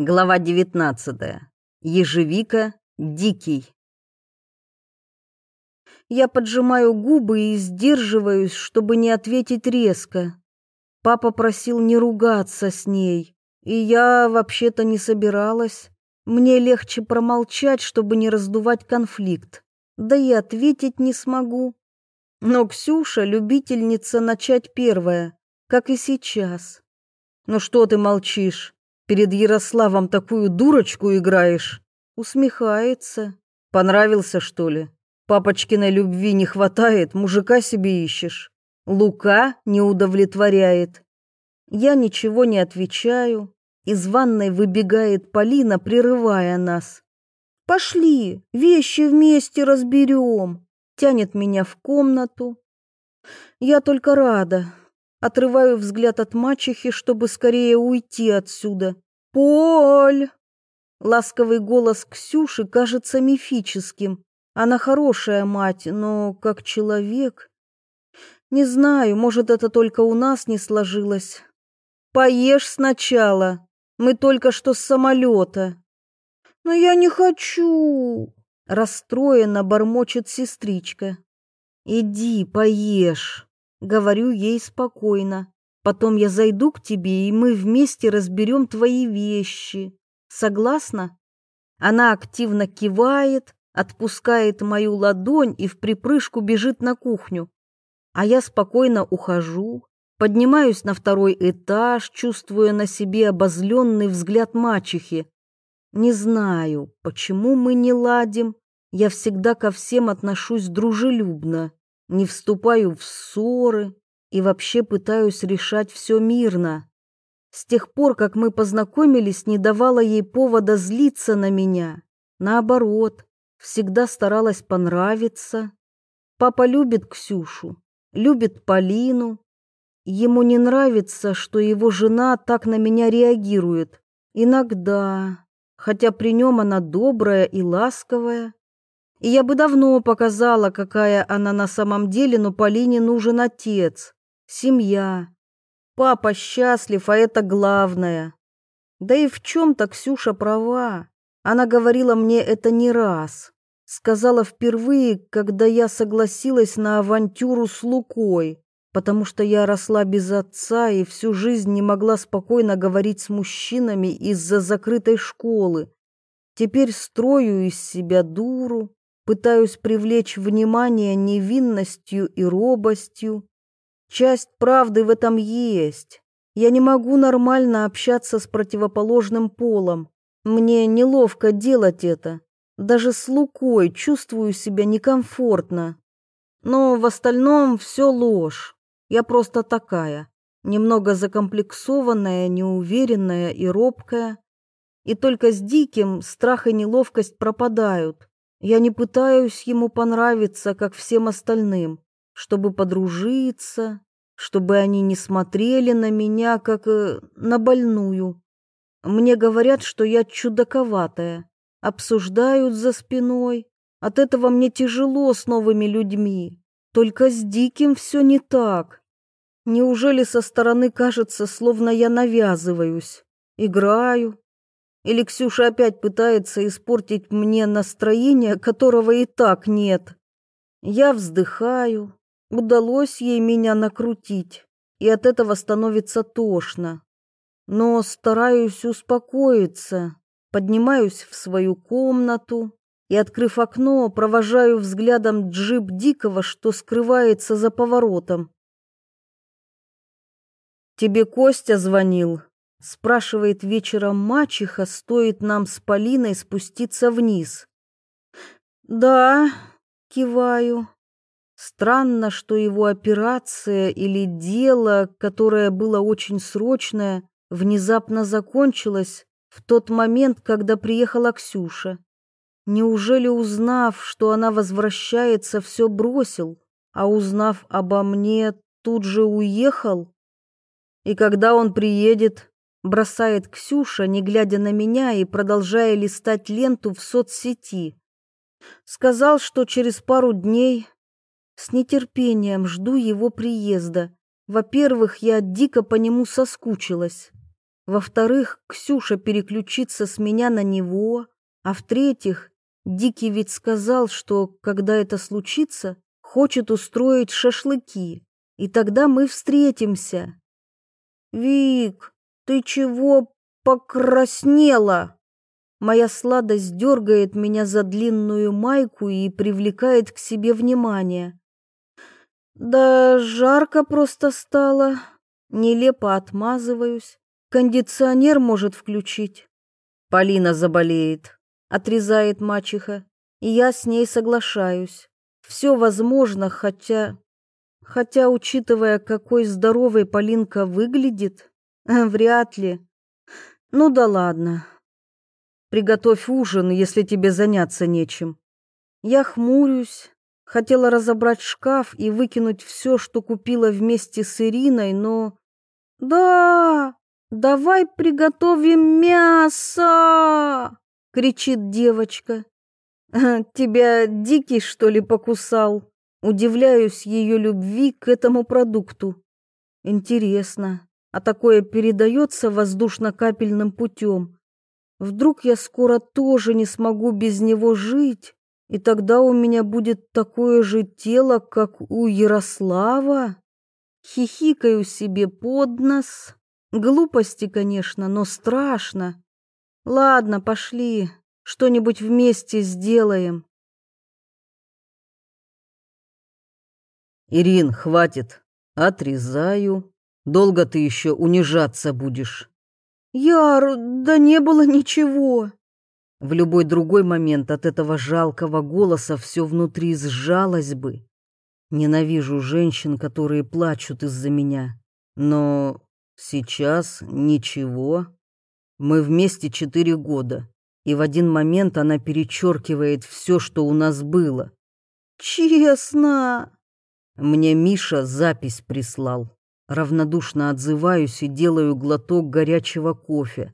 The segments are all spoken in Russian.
Глава 19. Ежевика Дикий. Я поджимаю губы и сдерживаюсь, чтобы не ответить резко. Папа просил не ругаться с ней, и я вообще-то не собиралась. Мне легче промолчать, чтобы не раздувать конфликт. Да и ответить не смогу. Но Ксюша любительница начать первая, как и сейчас. Ну что ты молчишь? Перед Ярославом такую дурочку играешь?» Усмехается. «Понравился, что ли? Папочкиной любви не хватает, мужика себе ищешь. Лука не удовлетворяет». Я ничего не отвечаю. Из ванной выбегает Полина, прерывая нас. «Пошли, вещи вместе разберем!» Тянет меня в комнату. Я только рада, Отрываю взгляд от мачехи, чтобы скорее уйти отсюда. «Поль!» Ласковый голос Ксюши кажется мифическим. Она хорошая мать, но как человек... Не знаю, может, это только у нас не сложилось. «Поешь сначала. Мы только что с самолета». «Но я не хочу!» Расстроенно бормочет сестричка. «Иди, поешь». Говорю ей спокойно. Потом я зайду к тебе, и мы вместе разберем твои вещи. Согласна? Она активно кивает, отпускает мою ладонь и в припрыжку бежит на кухню. А я спокойно ухожу, поднимаюсь на второй этаж, чувствуя на себе обозленный взгляд мачехи. Не знаю, почему мы не ладим. Я всегда ко всем отношусь дружелюбно не вступаю в ссоры и вообще пытаюсь решать все мирно. С тех пор, как мы познакомились, не давала ей повода злиться на меня. Наоборот, всегда старалась понравиться. Папа любит Ксюшу, любит Полину. Ему не нравится, что его жена так на меня реагирует. Иногда, хотя при нем она добрая и ласковая. И я бы давно показала, какая она на самом деле, но Полине нужен отец, семья. Папа счастлив, а это главное. Да и в чем-то Ксюша права. Она говорила мне это не раз. Сказала впервые, когда я согласилась на авантюру с Лукой, потому что я росла без отца и всю жизнь не могла спокойно говорить с мужчинами из-за закрытой школы. Теперь строю из себя дуру, пытаюсь привлечь внимание невинностью и робостью. Часть правды в этом есть. Я не могу нормально общаться с противоположным полом. Мне неловко делать это. Даже с Лукой чувствую себя некомфортно. Но в остальном все ложь. Я просто такая, немного закомплексованная, неуверенная и робкая. И только с Диким страх и неловкость пропадают. Я не пытаюсь ему понравиться, как всем остальным, чтобы подружиться, чтобы они не смотрели на меня, как э, на больную. Мне говорят, что я чудаковатая, обсуждают за спиной. От этого мне тяжело с новыми людьми. Только с Диким все не так. Неужели со стороны кажется, словно я навязываюсь, играю, или Ксюша опять пытается испортить мне настроение, которого и так нет? Я вздыхаю. Удалось ей меня накрутить, и от этого становится тошно. Но стараюсь успокоиться, поднимаюсь в свою комнату и, открыв окно, провожаю взглядом джип Дикого, что скрывается за поворотом. «Тебе Костя звонил?» Спрашивает вечером мачеха, стоит нам с Полиной спуститься вниз. Да, киваю. Странно, что его операция или дело, которое было очень срочное, внезапно закончилось в тот момент, когда приехала Ксюша. Неужели, узнав, что она возвращается, все бросил, а узнав обо мне, тут же уехал? И когда он приедет, бросает Ксюша, не глядя на меня и продолжая листать ленту в соцсети. Сказал, что через пару дней с нетерпением жду его приезда. Во-первых, я дико по нему соскучилась. Во-вторых, Ксюша переключится с меня на него. А в-третьих, Дикий ведь сказал, что, когда это случится, хочет устроить шашлыки. И тогда мы встретимся. «Вик, ты чего покраснела?» Моя сладость дергает меня за длинную майку и привлекает к себе внимание. Да жарко просто стало. Нелепо отмазываюсь. Кондиционер может включить. Полина заболеет, отрезает мачеха, и я с ней соглашаюсь. Все возможно, хотя... Хотя, учитывая, какой здоровой Полинка выглядит, вряд ли. Ну да ладно. Приготовь ужин, если тебе заняться нечем. Я хмурюсь, хотела разобрать шкаф и выкинуть все, что купила вместе с Ириной, но... «Да, давай приготовим мясо!» — кричит девочка. «Тебя дикий, что ли, покусал?» Удивляюсь ее любви к этому продукту. Интересно, а такое передается воздушно-капельным путем? Вдруг я скоро тоже не смогу без него жить, и тогда у меня будет такое же тело, как у Ярослава? Хихикаю себе под нос. Глупости, конечно, но страшно. Ладно, пошли, что-нибудь вместе сделаем. Ирин, хватит. Отрезаю. Долго ты еще унижаться будешь. Яр, да не было ничего. В любой другой момент от этого жалкого голоса все внутри сжалось бы. Ненавижу женщин, которые плачут из-за меня. Но сейчас ничего. Мы вместе четыре года, и в один момент она перечеркивает все, что у нас было. Честно. Мне Миша запись прислал. Равнодушно отзываюсь и делаю глоток горячего кофе.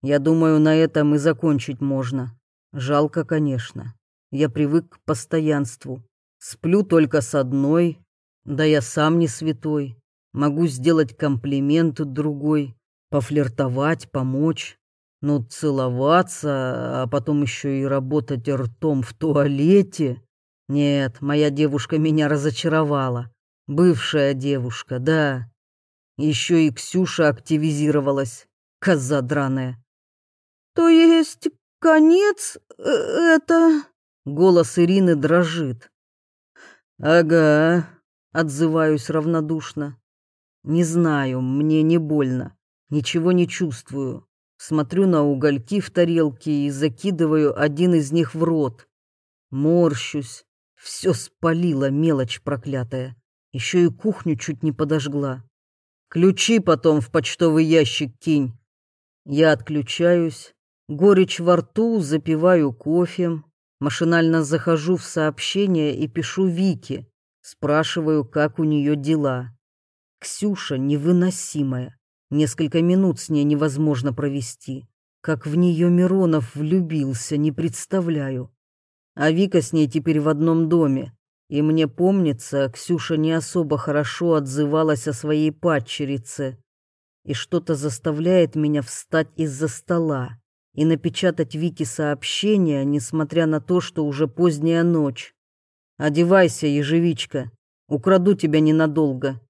Я думаю, на этом и закончить можно. Жалко, конечно. Я привык к постоянству. Сплю только с одной. Да я сам не святой. Могу сделать комплимент другой, пофлиртовать, помочь. Но целоваться, а потом еще и работать ртом в туалете... Нет, моя девушка меня разочаровала. Бывшая девушка, да. Еще и Ксюша активизировалась. Коза драная. То есть конец э, это... Голос Ирины дрожит. Ага, отзываюсь равнодушно. Не знаю, мне не больно. Ничего не чувствую. Смотрю на угольки в тарелке и закидываю один из них в рот. Морщусь. Все спалила мелочь проклятая. Еще и кухню чуть не подожгла. Ключи потом в почтовый ящик кинь. Я отключаюсь, горечь во рту, запиваю кофе, машинально захожу в сообщение и пишу Вике, спрашиваю, как у нее дела. Ксюша невыносимая, несколько минут с ней невозможно провести. Как в нее Миронов влюбился, не представляю. А Вика с ней теперь в одном доме, и мне помнится, Ксюша не особо хорошо отзывалась о своей падчерице. И что-то заставляет меня встать из-за стола и напечатать Вике сообщение, несмотря на то, что уже поздняя ночь. «Одевайся, ежевичка, украду тебя ненадолго.